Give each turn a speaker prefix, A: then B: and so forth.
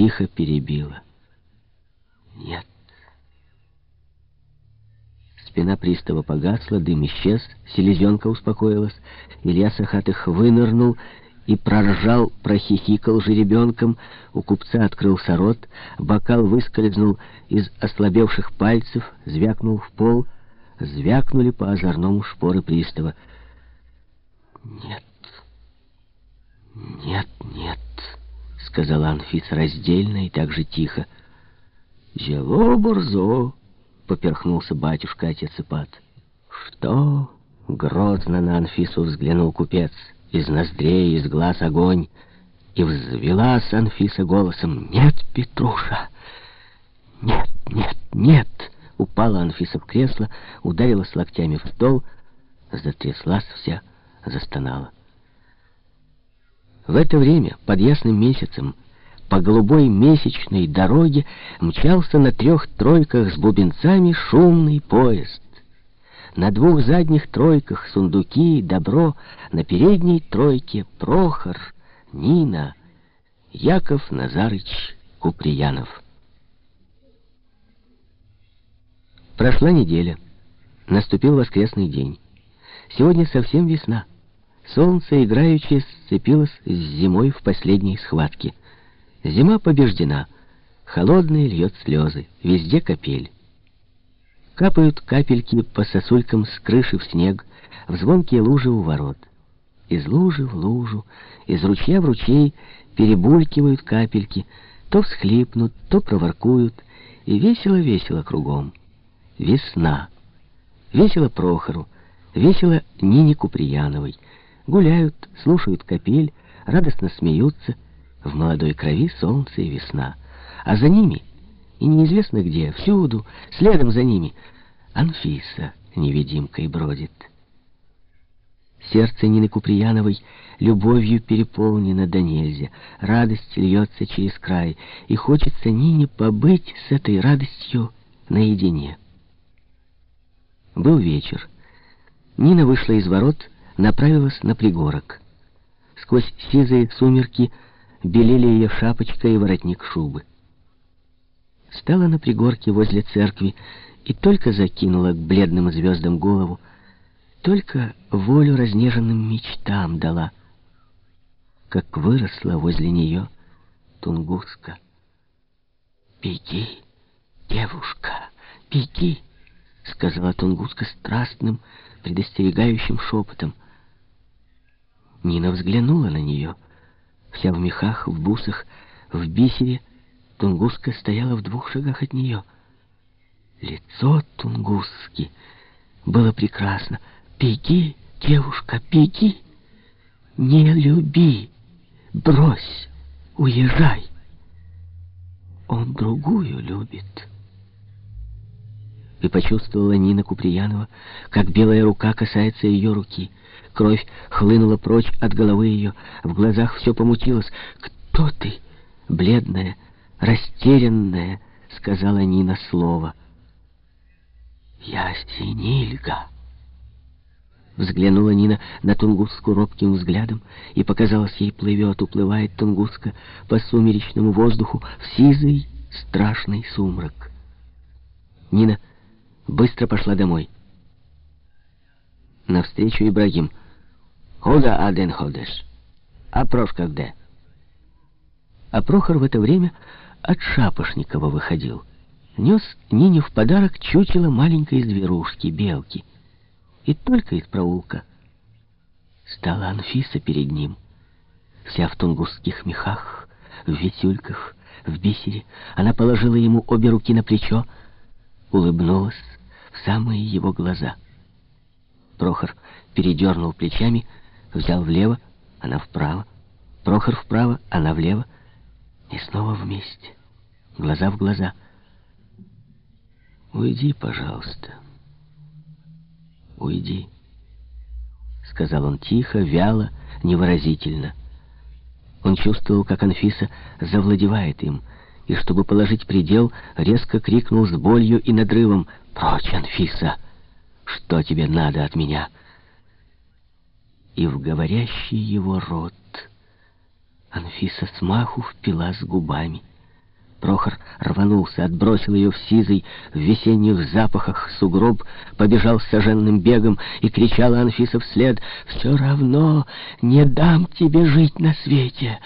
A: тихо перебила. Нет. Спина пристава погасла, дым исчез, селезенка успокоилась. Илья Сахатых вынырнул и проржал, прохихикал жеребенком. У купца открылся рот, бокал выскользнул из ослабевших пальцев, звякнул в пол, звякнули по озорному шпоры пристава. «Нет, нет, нет», — сказала Анфиса раздельно и так же тихо. «Зело бурзо», — поперхнулся батюшка отец Ипат. «Что?» — грозно на Анфису взглянул купец. Из ноздрей, из глаз огонь. И взвелась Анфиса голосом. «Нет, Петруша! Нет, нет, нет!» Упала Анфиса в кресло, ударилась локтями в стол, затряслась вся, застонала. В это время, под ясным месяцем, по голубой месячной дороге мчался на трех тройках с бубенцами шумный поезд. На двух задних тройках сундуки, добро, на передней тройке Прохор, Нина, Яков Назарыч Куприянов. Прошла неделя. Наступил воскресный день. Сегодня совсем весна. Солнце играючи сцепилось с зимой в последней схватке. Зима побеждена. Холодные льет слезы. Везде капель. Капают капельки по сосулькам с крыши в снег, в звонкие лужи у ворот. Из лужи в лужу, из ручья в ручей перебулькивают капельки, то всхлипнут, то проворкуют, и весело-весело кругом. Весна. Весело Прохору, весело Нине Куприяновой. Гуляют, слушают капель, радостно смеются — в молодой крови солнце и весна. А за ними, и неизвестно где, всюду, следом за ними, Анфиса невидимкой бродит. Сердце Нины Куприяновой любовью переполнено до нельзя. Радость льется через край, и хочется Нине побыть с этой радостью наедине. Был вечер. Нина вышла из ворот, направилась на пригорок. Сквозь сизые сумерки белели ее шапочка и воротник шубы. Стала на пригорке возле церкви и только закинула к бледным звездам голову, только волю разнеженным мечтам дала, как выросла возле нее Тунгуска. «Беги, девушка, беги!» — сказала Тунгуска страстным, предостерегающим шепотом. Нина взглянула на нее — Вся в мехах, в бусах, в бисере, Тунгуска стояла в двух шагах от нее. Лицо Тунгуски было прекрасно. «Беги, девушка, беги! Не люби! Брось! Уезжай!» Он другую любит. И почувствовала Нина Куприянова, как белая рука касается ее руки — Кровь хлынула прочь от головы ее, в глазах все помутилось. «Кто ты, бледная, растерянная?» — сказала Нина слово. «Я Синильга». Взглянула Нина на Тунгуску робким взглядом, и показалось ей, плывет, уплывает Тунгуска по сумеречному воздуху в сизый страшный сумрак. Нина быстро пошла домой. Навстречу Ибрагим. «Куда один ходишь? А Прошка где?» А Прохор в это время от Шапошникова выходил. Нес Нине в подарок чучело маленькой зверушки, белки. И только из проулка. Стала Анфиса перед ним, вся в тунгусских мехах, в висюльках, в бисере. Она положила ему обе руки на плечо, улыбнулась самые его глаза — Прохор передернул плечами, взял влево, она вправо. Прохор вправо, она влево. И снова вместе, глаза в глаза. «Уйди, пожалуйста. Уйди», — сказал он тихо, вяло, невыразительно. Он чувствовал, как Анфиса завладевает им, и, чтобы положить предел, резко крикнул с болью и надрывом «Прочь, Анфиса!» Что тебе надо от меня?» И в говорящий его рот Анфиса смаху впилась губами — Прохор рванулся, отбросил ее в сизый, в весенних запахах сугроб, побежал с соженным бегом и кричала Анфиса вслед «Все равно не дам тебе жить на свете!